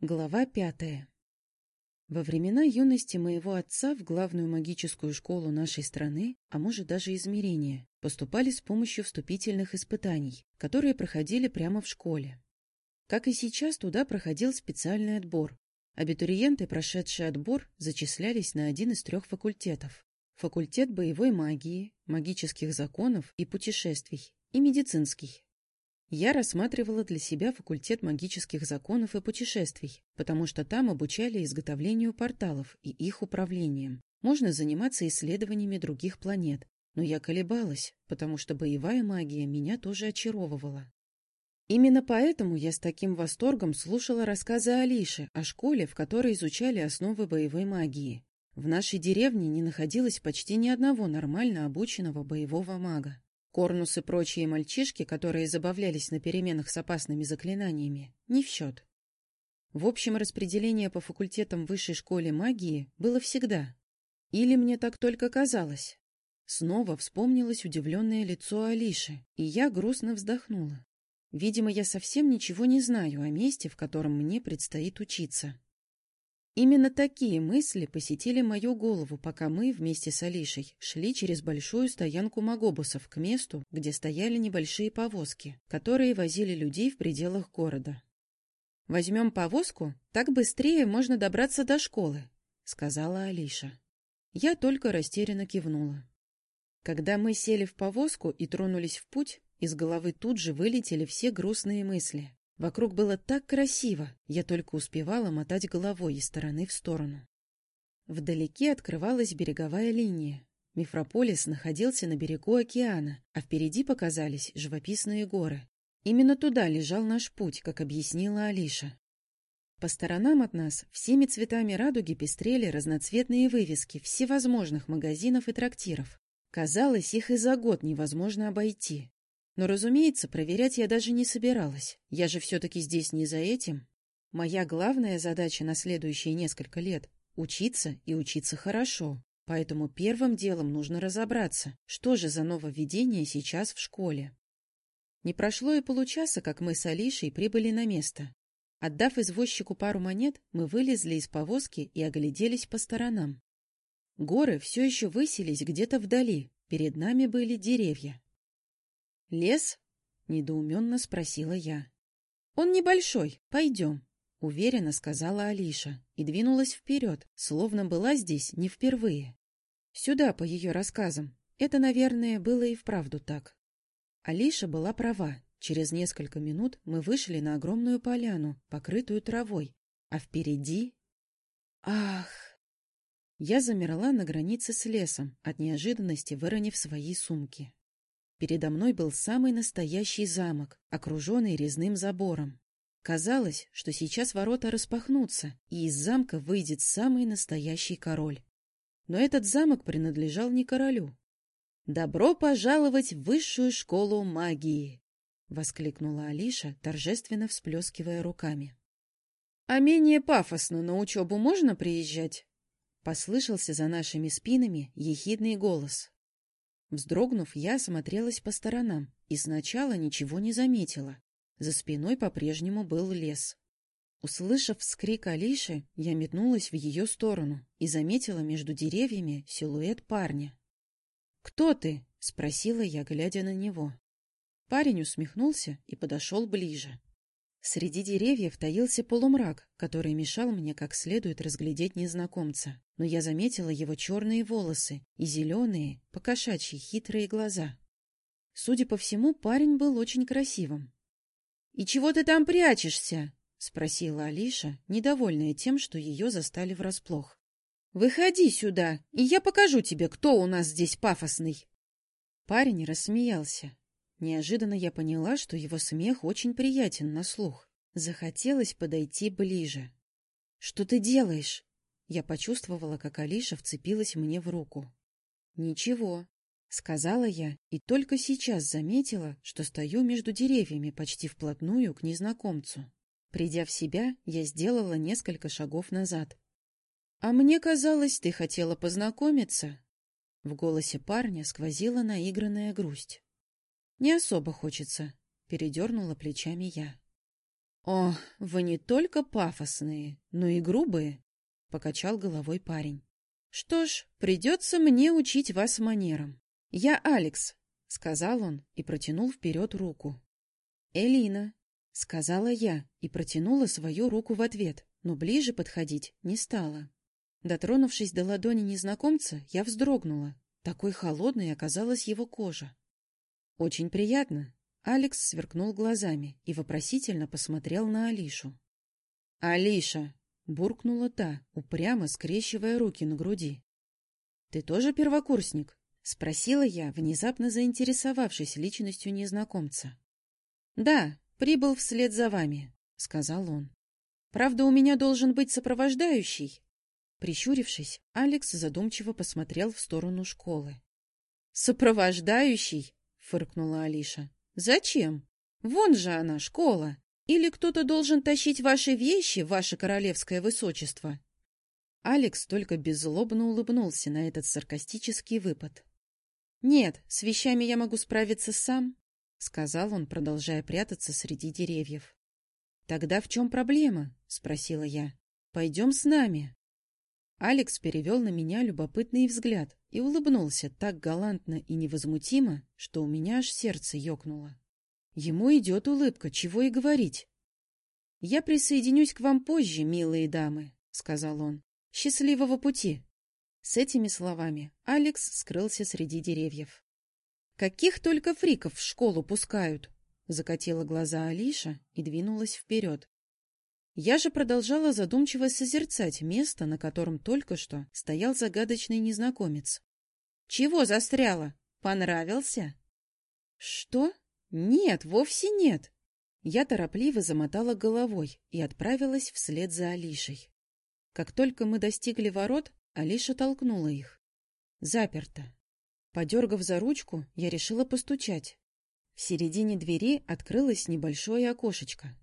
Глава пятая. Во времена юности моего отца в главную магическую школу нашей страны, а может даже измерения, поступали с помощью вступительных испытаний, которые проходили прямо в школе. Как и сейчас, туда проходил специальный отбор. Абитуриенты, прошедшие отбор, зачислялись на один из трех факультетов. Факультет боевой магии, магических законов и путешествий, и медицинский. Я рассматривала для себя факультет магических законов и путешествий, потому что там обучали изготовлению порталов и их управлением. Можно заниматься исследованиями других планет, но я колебалась, потому что боевая магия меня тоже очаровывала. Именно поэтому я с таким восторгом слушала рассказы Алиши о школе, в которой изучали основы боевой магии. В нашей деревне не находилось почти ни одного нормально обученного боевого мага. Корнус и прочие мальчишки, которые забавлялись на переменах с опасными заклинаниями, не в счет. В общем, распределение по факультетам высшей школе магии было всегда. Или мне так только казалось. Снова вспомнилось удивленное лицо Алиши, и я грустно вздохнула. Видимо, я совсем ничего не знаю о месте, в котором мне предстоит учиться. Именно такие мысли посетили мою голову, пока мы вместе с Алишей шли через большую стоянку магобусов к месту, где стояли небольшие повозки, которые возили людей в пределах города. «Возьмем повозку, так быстрее можно добраться до школы», — сказала Алиша. Я только растерянно кивнула. Когда мы сели в повозку и тронулись в путь, из головы тут же вылетели все грустные мысли. Вокруг было так красиво, я только успевала мотать головой из стороны в сторону. Вдалеке открывалась береговая линия. Мифрополис находился на берегу океана, а впереди показались живописные горы. Именно туда лежал наш путь, как объяснила Алиша. По сторонам от нас всеми цветами радуги пестрели разноцветные вывески всевозможных магазинов и трактиров. Казалось, их и за год невозможно обойти. Но, разумеется, проверять я даже не собиралась. Я же все-таки здесь не за этим. Моя главная задача на следующие несколько лет — учиться и учиться хорошо. Поэтому первым делом нужно разобраться, что же за нововведение сейчас в школе. Не прошло и получаса, как мы с Алишей прибыли на место. Отдав извозчику пару монет, мы вылезли из повозки и огляделись по сторонам. Горы все еще высились где-то вдали, перед нами были деревья. «Лес?» — недоуменно спросила я. «Он небольшой, пойдем», — уверенно сказала Алиша и двинулась вперед, словно была здесь не впервые. Сюда, по ее рассказам. Это, наверное, было и вправду так. Алиша была права. Через несколько минут мы вышли на огромную поляну, покрытую травой, а впереди... Ах! Я замерла на границе с лесом, от неожиданности выронив свои сумки. Передо мной был самый настоящий замок, окруженный резным забором. Казалось, что сейчас ворота распахнутся, и из замка выйдет самый настоящий король. Но этот замок принадлежал не королю. «Добро пожаловать в высшую школу магии!» — воскликнула Алиша, торжественно всплескивая руками. «А менее пафосно на учебу можно приезжать?» — послышался за нашими спинами ехидный голос. Вздрогнув, я смотрелась по сторонам и сначала ничего не заметила. За спиной по-прежнему был лес. Услышав вскрик Алиши, я метнулась в ее сторону и заметила между деревьями силуэт парня. «Кто ты?» — спросила я, глядя на него. Парень усмехнулся и подошел ближе. Среди деревьев таился полумрак, который мешал мне как следует разглядеть незнакомца, но я заметила его черные волосы и зеленые, покошачьи хитрые глаза. Судя по всему, парень был очень красивым. — И чего ты там прячешься? — спросила Алиша, недовольная тем, что ее застали врасплох. — Выходи сюда, и я покажу тебе, кто у нас здесь пафосный. Парень рассмеялся. Неожиданно я поняла, что его смех очень приятен на слух. Захотелось подойти ближе. — Что ты делаешь? Я почувствовала, как Алиша вцепилась мне в руку. — Ничего, — сказала я, и только сейчас заметила, что стою между деревьями почти вплотную к незнакомцу. Придя в себя, я сделала несколько шагов назад. — А мне казалось, ты хотела познакомиться. В голосе парня сквозила наигранная грусть. «Не особо хочется», — передернула плечами я. О, вы не только пафосные, но и грубые, — покачал головой парень. Что ж, придется мне учить вас манерам. Я Алекс, — сказал он и протянул вперед руку. Элина, — сказала я и протянула свою руку в ответ, но ближе подходить не стала. Дотронувшись до ладони незнакомца, я вздрогнула. Такой холодной оказалась его кожа. «Очень приятно», — Алекс сверкнул глазами и вопросительно посмотрел на Алишу. «Алиша!» — буркнула та, упрямо скрещивая руки на груди. «Ты тоже первокурсник?» — спросила я, внезапно заинтересовавшись личностью незнакомца. «Да, прибыл вслед за вами», — сказал он. «Правда, у меня должен быть сопровождающий». Прищурившись, Алекс задумчиво посмотрел в сторону школы. «Сопровождающий?» Фыркнула Алиша. Зачем? Вон же она, школа. Или кто-то должен тащить ваши вещи, ваше королевское высочество? Алекс только беззлобно улыбнулся на этот саркастический выпад. Нет, с вещами я могу справиться сам, сказал он, продолжая прятаться среди деревьев. Тогда в чем проблема? спросила я. Пойдем с нами. Алекс перевел на меня любопытный взгляд и улыбнулся так галантно и невозмутимо, что у меня аж сердце ёкнуло. Ему идет улыбка, чего и говорить. — Я присоединюсь к вам позже, милые дамы, — сказал он. — Счастливого пути! С этими словами Алекс скрылся среди деревьев. — Каких только фриков в школу пускают! — закатила глаза Алиша и двинулась вперед. Я же продолжала задумчиво созерцать место, на котором только что стоял загадочный незнакомец. «Чего застряла? Понравился?» «Что? Нет, вовсе нет!» Я торопливо замотала головой и отправилась вслед за Алишей. Как только мы достигли ворот, Алиша толкнула их. Заперто. Подергав за ручку, я решила постучать. В середине двери открылось небольшое окошечко.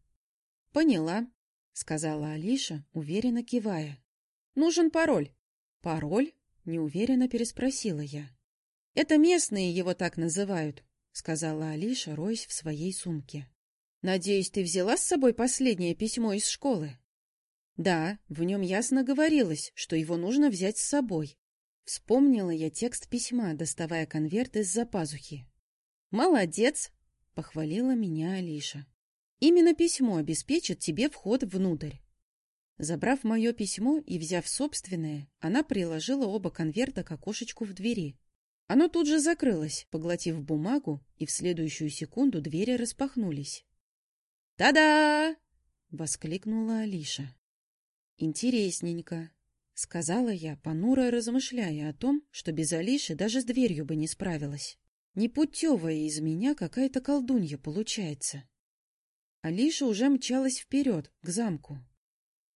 «Поняла», — сказала Алиша, уверенно кивая. — Нужен пароль. — Пароль? — неуверенно переспросила я. — Это местные его так называют, — сказала Алиша, роясь в своей сумке. — Надеюсь, ты взяла с собой последнее письмо из школы? — Да, в нем ясно говорилось, что его нужно взять с собой. Вспомнила я текст письма, доставая конверт из-за пазухи. — Молодец! — похвалила меня Алиша. Именно письмо обеспечит тебе вход внутрь. Забрав мое письмо и взяв собственное, она приложила оба конверта к окошечку в двери. Оно тут же закрылось, поглотив бумагу, и в следующую секунду двери распахнулись. «Та-да!» — воскликнула Алиша. «Интересненько», — сказала я, понуро размышляя о том, что без Алиши даже с дверью бы не справилась. Непутевая из меня какая-то колдунья получается. Алиша уже мчалась вперед, к замку.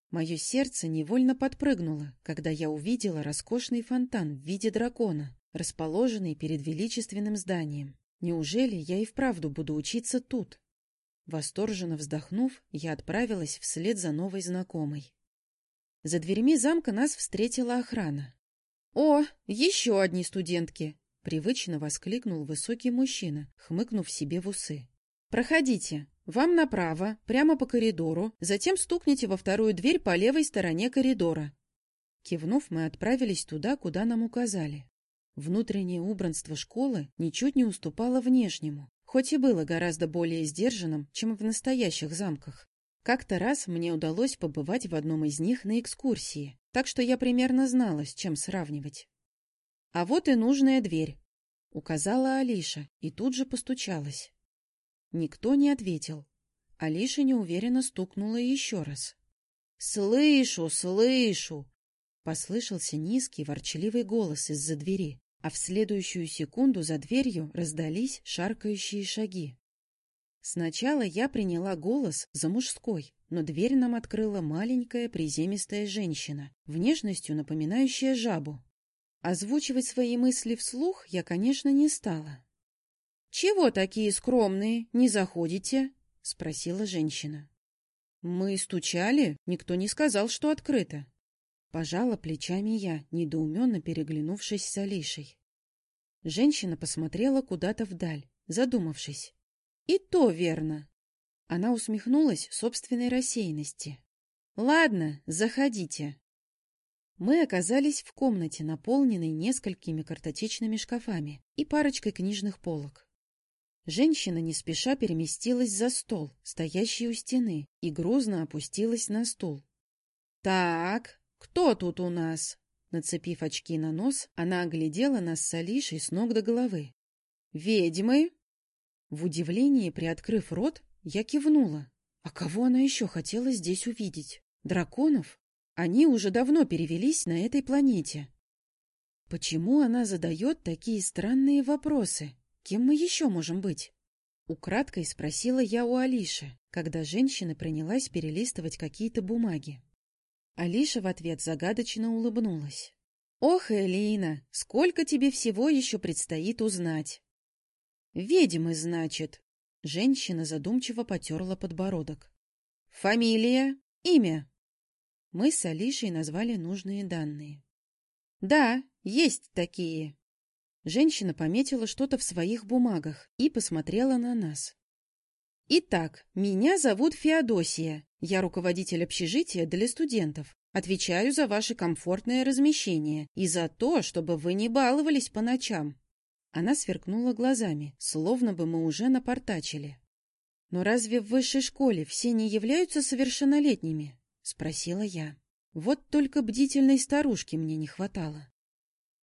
Мое сердце невольно подпрыгнуло, когда я увидела роскошный фонтан в виде дракона, расположенный перед величественным зданием. Неужели я и вправду буду учиться тут? Восторженно вздохнув, я отправилась вслед за новой знакомой. За дверьми замка нас встретила охрана. «О, еще одни студентки!» — привычно воскликнул высокий мужчина, хмыкнув себе в усы. «Проходите, вам направо, прямо по коридору, затем стукните во вторую дверь по левой стороне коридора. Кивнув, мы отправились туда, куда нам указали. Внутреннее убранство школы ничуть не уступало внешнему, хоть и было гораздо более сдержанным, чем в настоящих замках. Как-то раз мне удалось побывать в одном из них на экскурсии, так что я примерно знала, с чем сравнивать. «А вот и нужная дверь», — указала Алиша и тут же постучалась. Никто не ответил. Алиша неуверенно стукнула еще раз. «Слышу, слышу!» Послышался низкий ворчливый голос из-за двери, а в следующую секунду за дверью раздались шаркающие шаги. Сначала я приняла голос за мужской, но дверь нам открыла маленькая приземистая женщина, внешностью напоминающая жабу. Озвучивать свои мысли вслух я, конечно, не стала. — Чего такие скромные, не заходите? — спросила женщина. — Мы стучали, никто не сказал, что открыто. Пожала плечами я, недоуменно переглянувшись с Алишей. Женщина посмотрела куда-то вдаль, задумавшись. — И то верно. Она усмехнулась собственной рассеянности. «Ладно, заходите». Мы оказались в комнате, наполненной несколькими картотечными шкафами и парочкой книжных полок. Женщина не спеша переместилась за стол, стоящий у стены, и грузно опустилась на стул. «Так, кто тут у нас?» Нацепив очки на нос, она оглядела нас с Алишей с ног до головы. «Ведьмы?» В удивлении, приоткрыв рот, я кивнула. А кого она еще хотела здесь увидеть? Драконов? Они уже давно перевелись на этой планете. Почему она задает такие странные вопросы? Кем мы еще можем быть? Украдкой спросила я у Алиши, когда женщина принялась перелистывать какие-то бумаги. Алиша в ответ загадочно улыбнулась. «Ох, Элина, сколько тебе всего еще предстоит узнать!» «Ведьмы, значит!» Женщина задумчиво потерла подбородок. «Фамилия? Имя?» Мы с Алишей назвали нужные данные. «Да, есть такие». Женщина пометила что-то в своих бумагах и посмотрела на нас. «Итак, меня зовут Феодосия. Я руководитель общежития для студентов. Отвечаю за ваше комфортное размещение и за то, чтобы вы не баловались по ночам». Она сверкнула глазами, словно бы мы уже напортачили. «Но разве в высшей школе все не являются совершеннолетними?» — спросила я. Вот только бдительной старушки мне не хватало.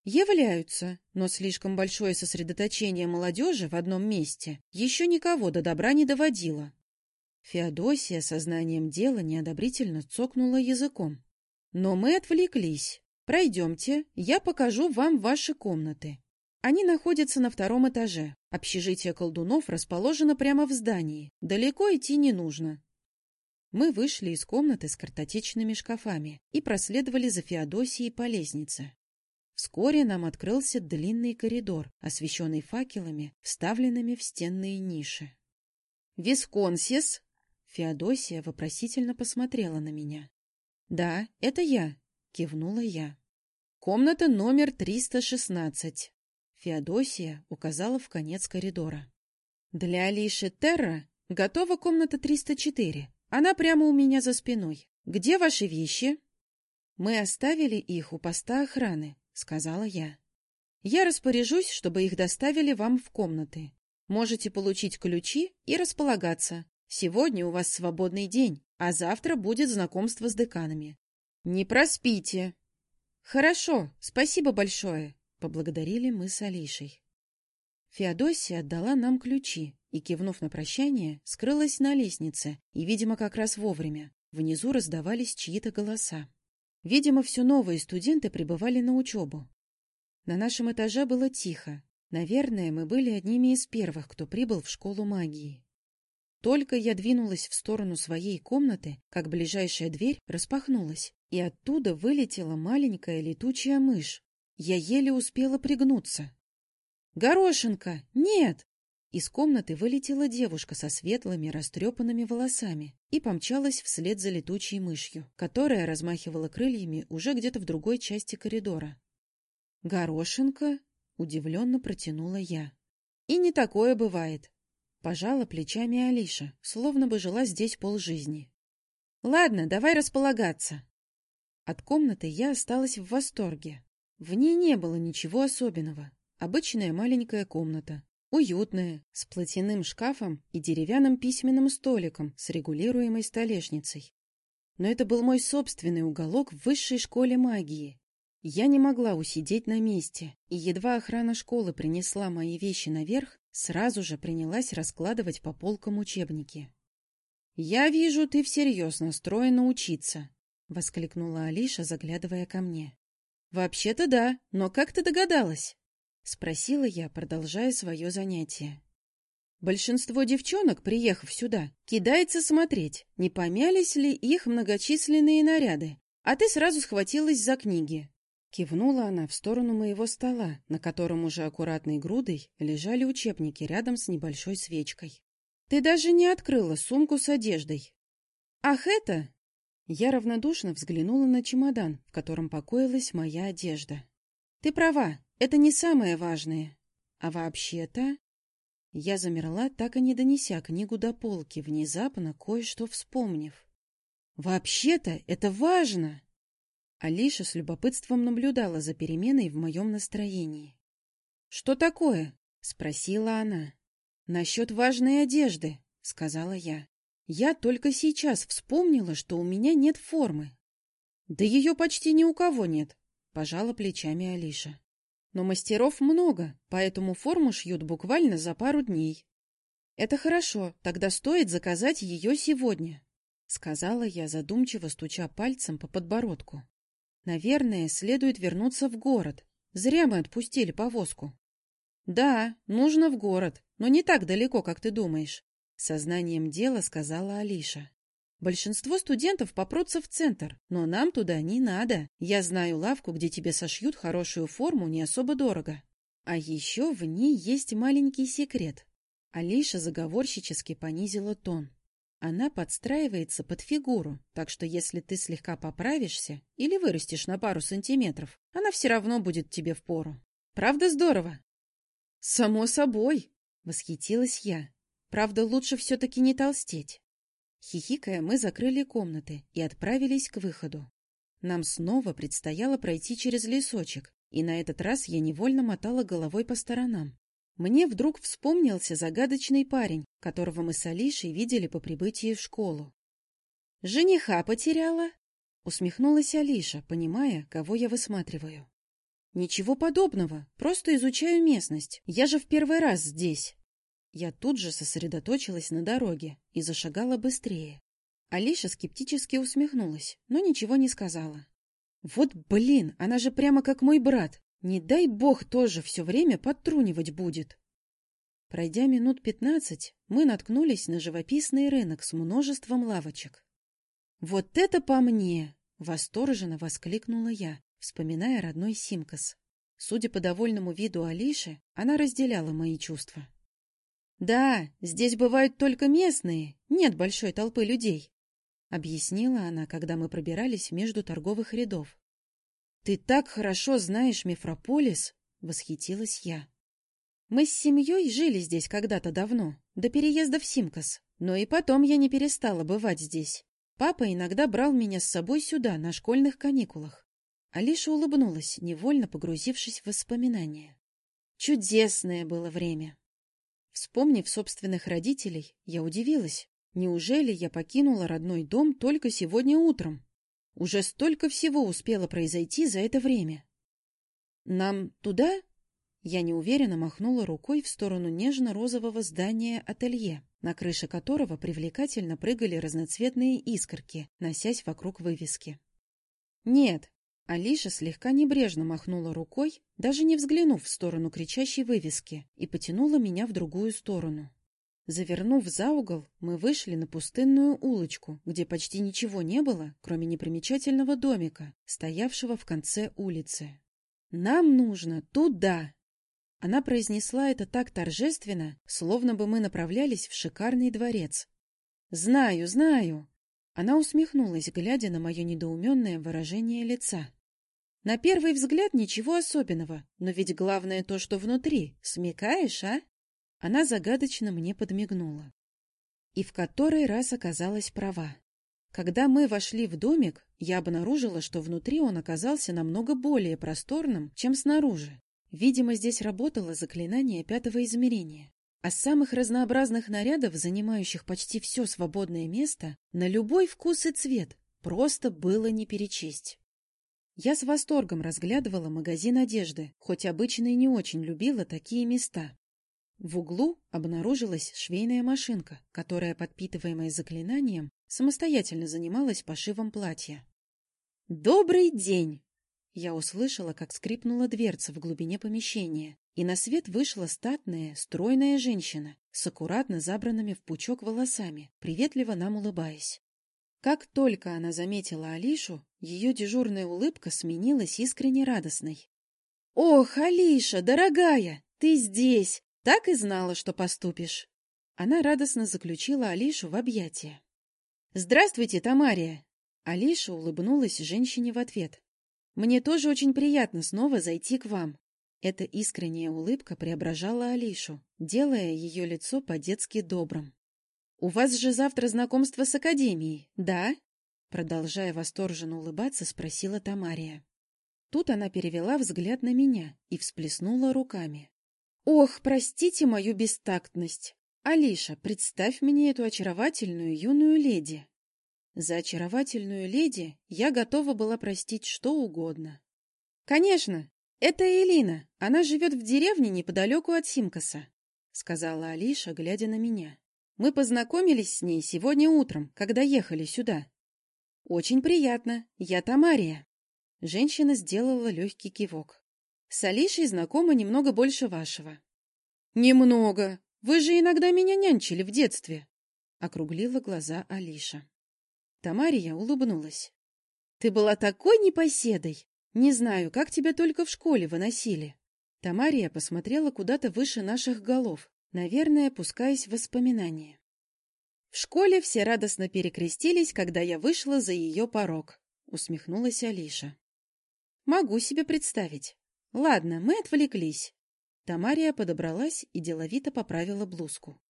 Являются, но слишком большое сосредоточение молодежи в одном месте еще никого до добра не доводило. Феодосия сознанием дела неодобрительно цокнула языком. Но мы отвлеклись. Пройдемте, я покажу вам ваши комнаты. Они находятся на втором этаже. Общежитие колдунов расположено прямо в здании. Далеко идти не нужно. Мы вышли из комнаты с картотечными шкафами и проследовали за Феодосией по лестнице. Вскоре нам открылся длинный коридор, освещенный факелами, вставленными в стенные ниши. «Висконсис?» Феодосия вопросительно посмотрела на меня. «Да, это я», — кивнула я. «Комната номер 316». Феодосия указала в конец коридора. «Для Алиши Терра готова комната 304. Она прямо у меня за спиной. Где ваши вещи? Мы оставили их у поста охраны, сказала я. Я распоряжусь, чтобы их доставили вам в комнаты. Можете получить ключи и располагаться. Сегодня у вас свободный день, а завтра будет знакомство с деканами. Не проспите. Хорошо, спасибо большое, поблагодарили мы с Алишей. Феодосия отдала нам ключи, и, кивнув на прощание, скрылась на лестнице, и, видимо, как раз вовремя. Внизу раздавались чьи-то голоса. Видимо, все новые студенты прибывали на учебу. На нашем этаже было тихо. Наверное, мы были одними из первых, кто прибыл в школу магии. Только я двинулась в сторону своей комнаты, как ближайшая дверь распахнулась, и оттуда вылетела маленькая летучая мышь. Я еле успела пригнуться. «Горошенко! Нет!» Из комнаты вылетела девушка со светлыми, растрепанными волосами и помчалась вслед за летучей мышью, которая размахивала крыльями уже где-то в другой части коридора. «Горошинка?» — удивленно протянула я. «И не такое бывает!» — пожала плечами Алиша, словно бы жила здесь полжизни. «Ладно, давай располагаться!» От комнаты я осталась в восторге. В ней не было ничего особенного. Обычная маленькая комната, Уютная, с платяным шкафом и деревянным письменным столиком с регулируемой столешницей. Но это был мой собственный уголок в высшей школе магии. Я не могла усидеть на месте, и едва охрана школы принесла мои вещи наверх, сразу же принялась раскладывать по полкам учебники. «Я вижу, ты всерьез настроена учиться», — воскликнула Алиша, заглядывая ко мне. «Вообще-то да, но как ты догадалась?» — спросила я, продолжая свое занятие. Большинство девчонок, приехав сюда, кидается смотреть, не помялись ли их многочисленные наряды, а ты сразу схватилась за книги. Кивнула она в сторону моего стола, на котором уже аккуратной грудой лежали учебники рядом с небольшой свечкой. Ты даже не открыла сумку с одеждой. Ах, это... Я равнодушно взглянула на чемодан, в котором покоилась моя одежда. Ты права, это не самое важное. А вообще-то... Я замерла, так и не донеся книгу до полки, внезапно кое-что вспомнив. «Вообще-то это важно!» Алиша с любопытством наблюдала за переменой в моем настроении. «Что такое?» — спросила она. «Насчет важной одежды», — сказала я. «Я только сейчас вспомнила, что у меня нет формы». «Да ее почти ни у кого нет», — пожала плечами Алиша. «Но мастеров много, поэтому форму шьют буквально за пару дней». «Это хорошо, тогда стоит заказать ее сегодня», — сказала я, задумчиво стуча пальцем по подбородку. Наверное, следует вернуться в город. Зря мы отпустили повозку. Да, нужно в город, но не так далеко, как ты думаешь. Сознанием дела сказала Алиша. Большинство студентов попрутся в центр, но нам туда не надо. Я знаю лавку, где тебе сошьют хорошую форму не особо дорого. А еще в ней есть маленький секрет. Алиша заговорщически понизила тон. Она подстраивается под фигуру, так что если ты слегка поправишься или вырастешь на пару сантиметров, она все равно будет тебе в пору. Правда здорово? Само собой, восхитилась я. Правда, лучше все-таки не толстеть. Хихикая, мы закрыли комнаты и отправились к выходу. Нам снова предстояло пройти через лесочек, и на этот раз я невольно мотала головой по сторонам. Мне вдруг вспомнился загадочный парень, которого мы с Алишей видели по прибытии в школу. «Жениха потеряла?» — усмехнулась Алиша, понимая, кого я высматриваю. «Ничего подобного, просто изучаю местность. Я же в первый раз здесь». Я тут же сосредоточилась на дороге и зашагала быстрее. Алиша скептически усмехнулась, но ничего не сказала. «Вот блин, она же прямо как мой брат. Не дай бог тоже все время подтрунивать будет. Пройдя минут пятнадцать, мы наткнулись на живописный рынок с множеством лавочек. «Вот это по мне!» — восторженно воскликнула я, вспоминая родной Симкас. Судя по довольному виду Алиши, она разделяла мои чувства. «Да, здесь бывают только местные, нет большой толпы людей», — объяснила она, когда мы пробирались между торговых рядов. «Ты так хорошо знаешь Мефрополис!» — восхитилась я. «Мы с семьей жили здесь когда-то давно, до переезда в Симкас, но и потом я не перестала бывать здесь. Папа иногда брал меня с собой сюда, на школьных каникулах». Алиша улыбнулась, невольно погрузившись в воспоминания. Чудесное было время. Вспомнив собственных родителей, я удивилась. Неужели я покинула родной дом только сегодня утром? Уже столько всего успело произойти за это время. «Нам туда?» Я неуверенно махнула рукой в сторону нежно-розового здания ателье, на крыше которого привлекательно прыгали разноцветные искорки, носясь вокруг вывески. «Нет», — Алиша слегка небрежно махнула рукой, даже не взглянув в сторону кричащей вывески, и потянула меня в другую сторону. Завернув за угол, мы вышли на пустынную улочку, где почти ничего не было, кроме непримечательного домика, стоявшего в конце улицы. «Нам нужно туда!» Она произнесла это так торжественно, словно бы мы направлялись в шикарный дворец. «Знаю, знаю!» Она усмехнулась, глядя на мое недоуменное выражение лица. «На первый взгляд ничего особенного, но ведь главное то, что внутри. Смекаешь, а?» Она загадочно мне подмигнула. И в который раз оказалась права. Когда мы вошли в домик, я обнаружила, что внутри он оказался намного более просторным, чем снаружи. Видимо, здесь работало заклинание пятого измерения. А самых разнообразных нарядов, занимающих почти все свободное место, на любой вкус и цвет, просто было не перечесть. Я с восторгом разглядывала магазин одежды, хоть обычно и не очень любила такие места. В углу обнаружилась швейная машинка, которая, подпитываемая заклинанием, самостоятельно занималась пошивом платья. «Добрый день!» Я услышала, как скрипнула дверца в глубине помещения, и на свет вышла статная, стройная женщина с аккуратно забранными в пучок волосами, приветливо нам улыбаясь. Как только она заметила Алишу, ее дежурная улыбка сменилась искренне радостной. «Ох, Алиша, дорогая, ты здесь! Так и знала, что поступишь. Она радостно заключила Алишу в объятия. «Здравствуйте, Тамария!» Алиша улыбнулась женщине в ответ. «Мне тоже очень приятно снова зайти к вам. Эта искренняя улыбка преображала Алишу, делая ее лицо по-детски добрым. «У вас же завтра знакомство с Академией, да?» Продолжая восторженно улыбаться, спросила Тамария. Тут она перевела взгляд на меня и всплеснула руками. «Ох, простите мою бестактность! Алиша, представь мне эту очаровательную юную леди!» За очаровательную леди я готова была простить что угодно. «Конечно, это Элина, она живет в деревне неподалеку от Симкаса», — сказала Алиша, глядя на меня. «Мы познакомились с ней сегодня утром, когда ехали сюда». «Очень приятно, я Тамария». Женщина сделала легкий кивок. С Алишей знакома немного больше вашего. Немного. Вы же иногда меня нянчили в детстве. Округлила глаза Алиша. Тамария улыбнулась. Ты была такой непоседой. Не знаю, как тебя только в школе выносили. Тамария посмотрела куда-то выше наших голов, наверное, пускаясь в воспоминания. В школе все радостно перекрестились, когда я вышла за ее порог, усмехнулась Алиша. Могу себе представить. Ладно, мы отвлеклись. Тамария подобралась и деловито поправила блузку.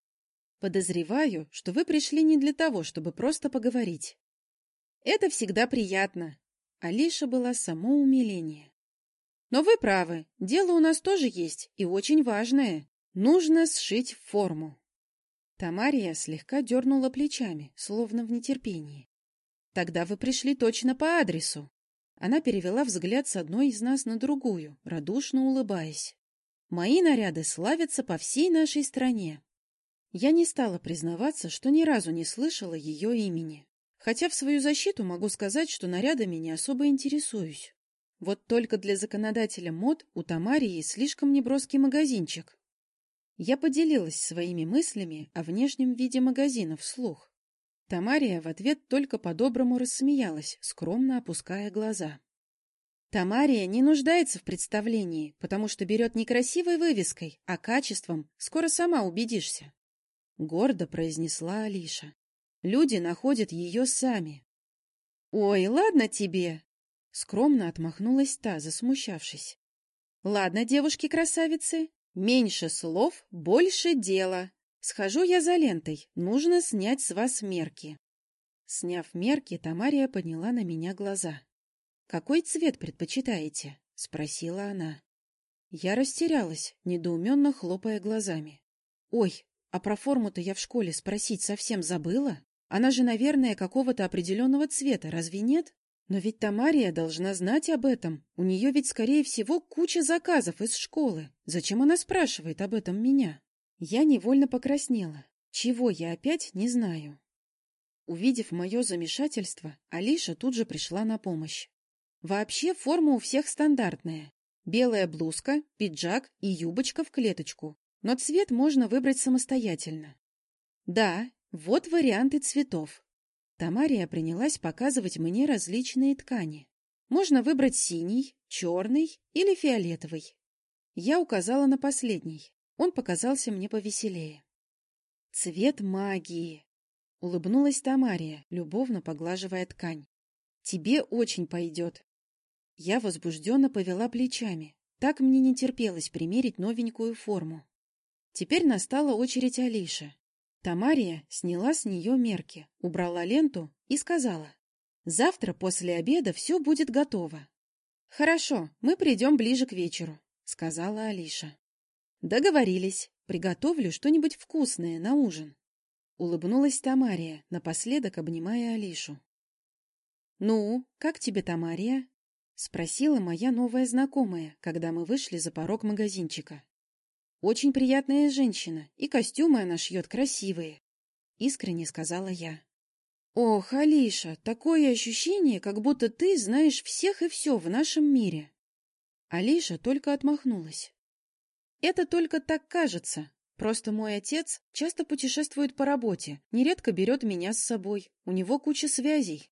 Подозреваю, что вы пришли не для того, чтобы просто поговорить. Это всегда приятно. Алиша была само умиление. Но вы правы, дело у нас тоже есть, и очень важное. Нужно сшить форму. Тамария слегка дернула плечами, словно в нетерпении. Тогда вы пришли точно по адресу. Она перевела взгляд с одной из нас на другую, радушно улыбаясь. «Мои наряды славятся по всей нашей стране». Я не стала признаваться, что ни разу не слышала ее имени. Хотя в свою защиту могу сказать, что нарядами не особо интересуюсь. Вот только для законодателя мод у Тамарии слишком неброский магазинчик. Я поделилась своими мыслями о внешнем виде магазина вслух. Тамария в ответ только по-доброму рассмеялась, скромно опуская глаза. Тамария не нуждается в представлении, потому что берет не красивой вывеской, а качеством, скоро сама убедишься. Гордо произнесла Алиша. Люди находят ее сами. «Ой, ладно тебе!» Скромно отмахнулась та, засмущавшись. «Ладно, девушки-красавицы, меньше слов, больше дела. Схожу я за лентой, нужно снять с вас мерки. Сняв мерки, Тамария подняла на меня глаза. «Какой цвет предпочитаете?» — спросила она. Я растерялась, недоуменно хлопая глазами. «Ой, а про форму-то я в школе спросить совсем забыла? Она же, наверное, какого-то определенного цвета, разве нет? Но ведь Тамария должна знать об этом. У нее ведь, скорее всего, куча заказов из школы. Зачем она спрашивает об этом меня?» Я невольно покраснела. Чего я опять не знаю. Увидев мое замешательство, Алиша тут же пришла на помощь. Вообще форма у всех стандартная. Белая блузка, пиджак и юбочка в клеточку. Но цвет можно выбрать самостоятельно. Да, вот варианты цветов. Тамария принялась показывать мне различные ткани. Можно выбрать синий, черный или фиолетовый. Я указала на последний. Он показался мне повеселее. «Цвет магии!» — улыбнулась Тамария, любовно поглаживая ткань. «Тебе очень пойдет». Я возбужденно повела плечами. Так мне не терпелось примерить новенькую форму. Теперь настала очередь Алиши. Тамария сняла с нее мерки, убрала ленту и сказала. «Завтра после обеда все будет готово». «Хорошо, мы придем ближе к вечеру», — сказала Алиша. Договорились. Приготовлю что-нибудь вкусное на ужин. Улыбнулась Тамария, напоследок обнимая Алишу. «Ну, как тебе, Тамария?» — спросила моя новая знакомая, когда мы вышли за порог магазинчика. «Очень приятная женщина, и костюмы она шьет красивые», — искренне сказала я. «Ох, Алиша, такое ощущение, как будто ты знаешь всех и все в нашем мире». Алиша только отмахнулась. Это только так кажется. Просто мой отец часто путешествует по работе, нередко берет меня с собой. У него куча связей.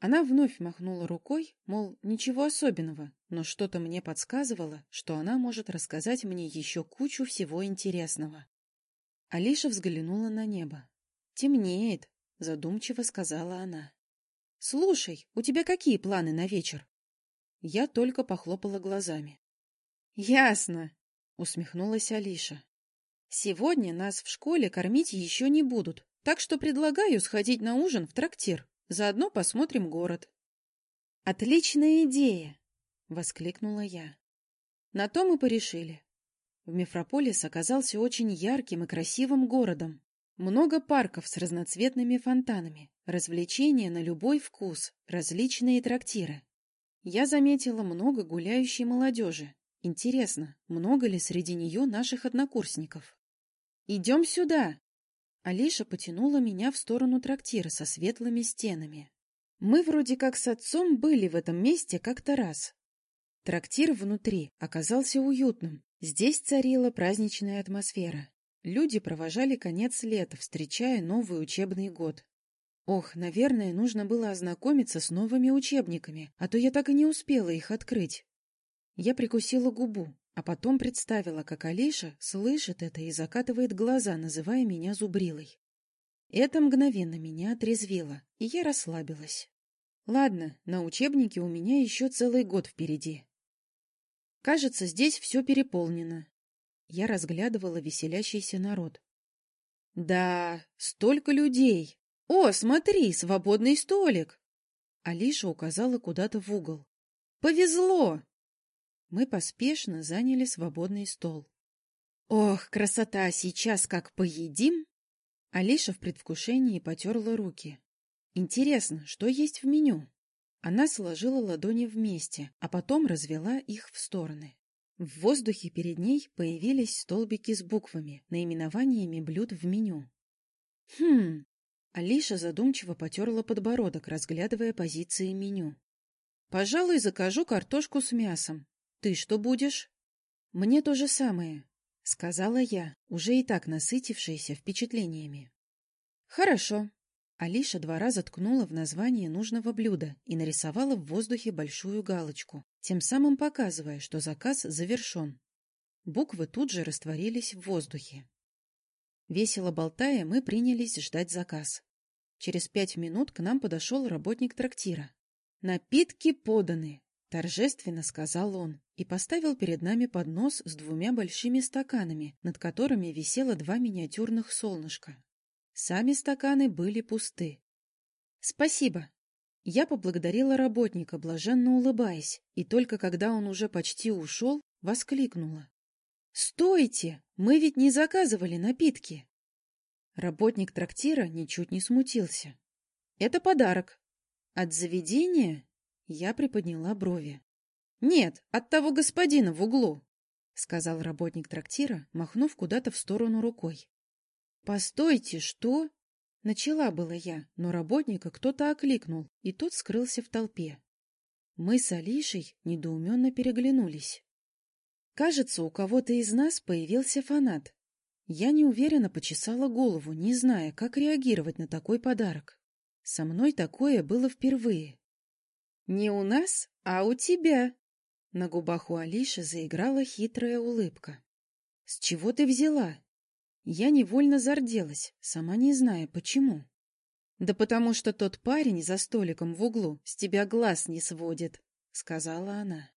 Она вновь махнула рукой, мол, ничего особенного, но что-то мне подсказывало, что она может рассказать мне еще кучу всего интересного. Алиша взглянула на небо. «Темнеет», — задумчиво сказала она. «Слушай, у тебя какие планы на вечер?» Я только похлопала глазами. Ясно, усмехнулась Алиша. Сегодня нас в школе кормить еще не будут, так что предлагаю сходить на ужин в трактир. Заодно посмотрим город. Отличная идея, воскликнула я. На то мы порешили. В Мефрополис оказался очень ярким и красивым городом. Много парков с разноцветными фонтанами, развлечения на любой вкус, различные трактиры. Я заметила много гуляющей молодежи. Интересно, много ли среди нее наших однокурсников? «Идем сюда!» Алиша потянула меня в сторону трактира со светлыми стенами. Мы вроде как с отцом были в этом месте как-то раз. Трактир внутри оказался уютным. Здесь царила праздничная атмосфера. Люди провожали конец лета, встречая новый учебный год. Ох, наверное, нужно было ознакомиться с новыми учебниками, а то я так и не успела их открыть. Я прикусила губу, а потом представила, как Алиша слышит это и закатывает глаза, называя меня зубрилой. Это мгновенно меня отрезвило, и я расслабилась. Ладно, на учебнике у меня еще целый год впереди. Кажется, здесь все переполнено. Я разглядывала веселящийся народ. Да, столько людей. О, смотри, свободный столик. Алиша указала куда-то в угол. Повезло. Мы поспешно заняли свободный стол. Ох, красота, сейчас как поедим. Алиша в предвкушении потерла руки. Интересно, что есть в меню? Она сложила ладони вместе, а потом развела их в стороны. В воздухе перед ней появились столбики с буквами, наименованиями блюд в меню. «Хм...» Алиша задумчиво потерла подбородок, разглядывая позиции меню. «Пожалуй, закажу картошку с мясом. Ты что будешь?» «Мне то же самое», — сказала я, уже и так насытившаяся впечатлениями. «Хорошо». Алиша два раза ткнула в название нужного блюда и нарисовала в воздухе большую галочку, тем самым показывая, что заказ завершен. Буквы тут же растворились в воздухе. Весело болтая, мы принялись ждать заказ. Через пять минут к нам подошел работник трактира. «Напитки поданы!» — торжественно сказал он и поставил перед нами поднос с двумя большими стаканами, над которыми висело два миниатюрных солнышка. Сами стаканы были пусты. «Спасибо!» Я поблагодарила работника, блаженно улыбаясь, и только когда он уже почти ушел, воскликнула. «Стойте! Мы ведь не заказывали напитки!» Работник трактира ничуть не смутился. «Это подарок. От заведения?» Я приподняла брови. «Нет, от того господина в углу», — сказал работник трактира, махнув куда-то в сторону рукой. «Постойте, что?» Начала была я, но работника кто-то окликнул, и тот скрылся в толпе. Мы с Алишей недоуменно переглянулись. Кажется, у кого-то из нас появился фанат. Я неуверенно почесала голову, не зная, как реагировать на такой подарок. Со мной такое было впервые. «Не у нас, а у тебя!» На губах у Алиши заиграла хитрая улыбка. «С чего ты взяла?» Я невольно зарделась, сама не зная, почему. «Да потому что тот парень за столиком в углу с тебя глаз не сводит», — сказала она.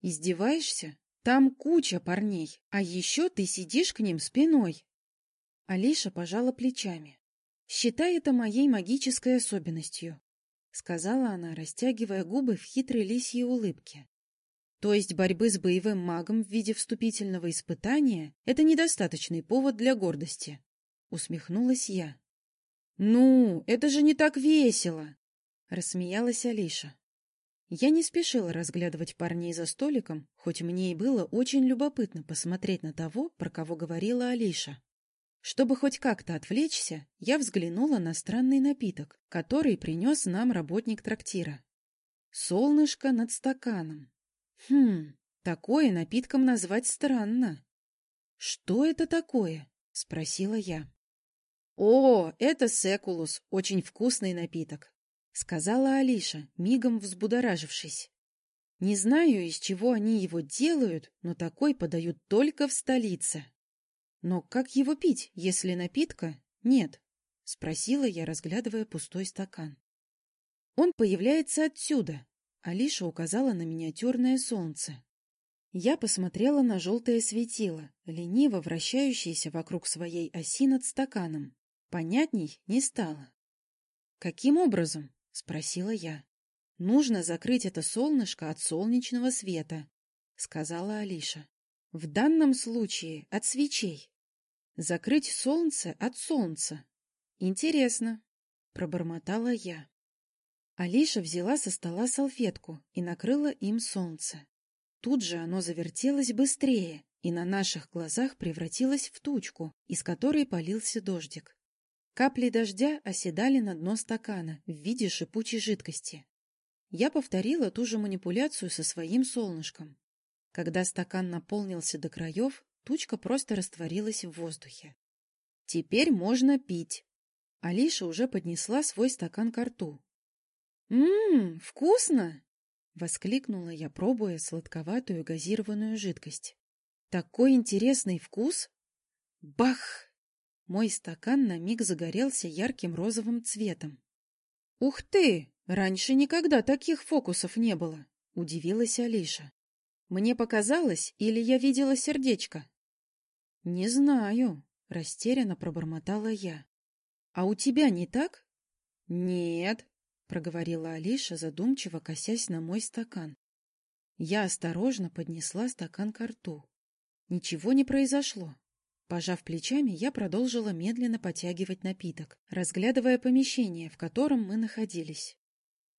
«Издеваешься? Там куча парней, а еще ты сидишь к ним спиной». Алиша пожала плечами. «Считай это моей магической особенностью», — сказала она, растягивая губы в хитрой лисьей улыбке. То есть борьбы с боевым магом в виде вступительного испытания — это недостаточный повод для гордости. Усмехнулась я. «Ну, это же не так весело!» — рассмеялась Алиша. Я не спешила разглядывать парней за столиком, хоть мне и было очень любопытно посмотреть на того, про кого говорила Алиша. Чтобы хоть как-то отвлечься, я взглянула на странный напиток, который принес нам работник трактира. Солнышко над стаканом. Хм, такое напитком назвать странно. Что это такое? Спросила я. О, это секулус, очень вкусный напиток, сказала Алиша, мигом взбудоражившись. Не знаю, из чего они его делают, но такой подают только в столице. Но как его пить, если напитка нет? Спросила я, разглядывая пустой стакан. Он появляется отсюда, Алиша указала на миниатюрное солнце. Я посмотрела на желтое светило, лениво вращающееся вокруг своей оси над стаканом. Понятней не стало. «Каким образом?» — спросила я. «Нужно закрыть это солнышко от солнечного света», — сказала Алиша. «В данном случае от свечей. Закрыть солнце от солнца. Интересно», — пробормотала я. Алиша взяла со стола салфетку и накрыла им солнце. Тут же оно завертелось быстрее и на наших глазах превратилось в тучку, из которой полился дождик. Капли дождя оседали на дно стакана в виде шипучей жидкости. Я повторила ту же манипуляцию со своим солнышком. Когда стакан наполнился до краев, тучка просто растворилась в воздухе. «Теперь можно пить!» Алиша уже поднесла свой стакан к рту. «Ммм, вкусно!» — воскликнула я, пробуя сладковатую газированную жидкость. «Такой интересный вкус!» Бах! Мой стакан на миг загорелся ярким розовым цветом. «Ух ты! Раньше никогда таких фокусов не было!» — удивилась Алиша. «Мне показалось, или я видела сердечко?» «Не знаю», — растерянно пробормотала я. «А у тебя не так?» «Нет», проговорила Алиша, задумчиво косясь на мой стакан. Я осторожно поднесла стакан к рту. Ничего не произошло. Пожав плечами, я продолжила медленно потягивать напиток, разглядывая помещение, в котором мы находились.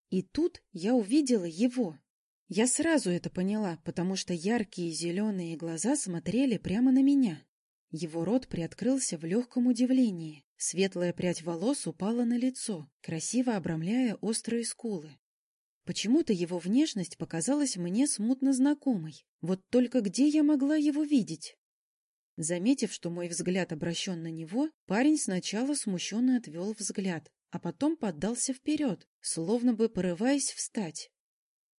И тут я увидела его. Я сразу это поняла, потому что яркие зеленые глаза смотрели прямо на меня. Его рот приоткрылся в легком удивлении. Светлая прядь волос упала на лицо, красиво обрамляя острые скулы. Почему-то его внешность показалась мне смутно знакомой. Вот только где я могла его видеть? Заметив, что мой взгляд обращен на него, парень сначала смущенно отвел взгляд, а потом поддался вперед, словно бы порываясь встать.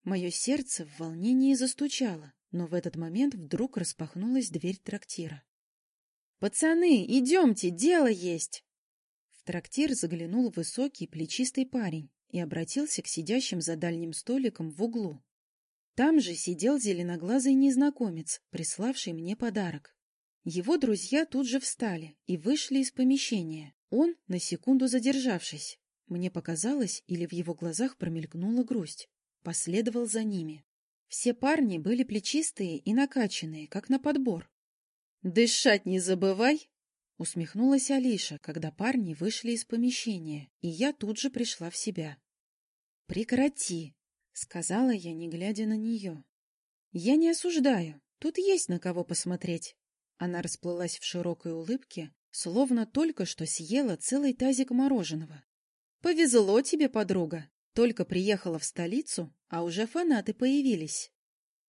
Мое сердце в волнении застучало, но в этот момент вдруг распахнулась дверь трактира. «Пацаны, идемте, дело есть!» В трактир заглянул высокий плечистый парень и обратился к сидящим за дальним столиком в углу. Там же сидел зеленоглазый незнакомец, приславший мне подарок. Его друзья тут же встали и вышли из помещения. Он, на секунду задержавшись, мне показалось, или в его глазах промелькнула грусть, последовал за ними. Все парни были плечистые и накачанные, как на подбор. «Дышать не забывай!» Усмехнулась Алиша, когда парни вышли из помещения, и я тут же пришла в себя. «Прекрати!» — сказала я, не глядя на нее. «Я не осуждаю. Тут есть на кого посмотреть». Она расплылась в широкой улыбке, словно только что съела целый тазик мороженого. «Повезло тебе, подруга. Только приехала в столицу, а уже фанаты появились.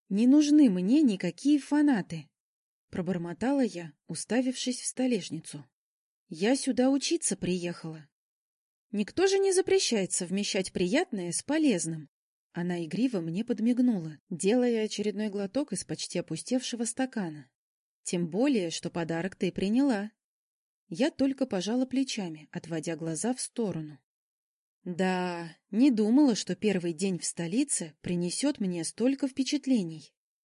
Не нужны мне никакие фанаты. Пробормотала я, уставившись в столешницу. Я сюда учиться приехала. Никто же не запрещает совмещать приятное с полезным. Она игриво мне подмигнула, делая очередной глоток из почти опустевшего стакана. Тем более, что подарок ты приняла. Я только пожала плечами, отводя глаза в сторону. Да, не думала, что первый день в столице принесет мне столько впечатлений.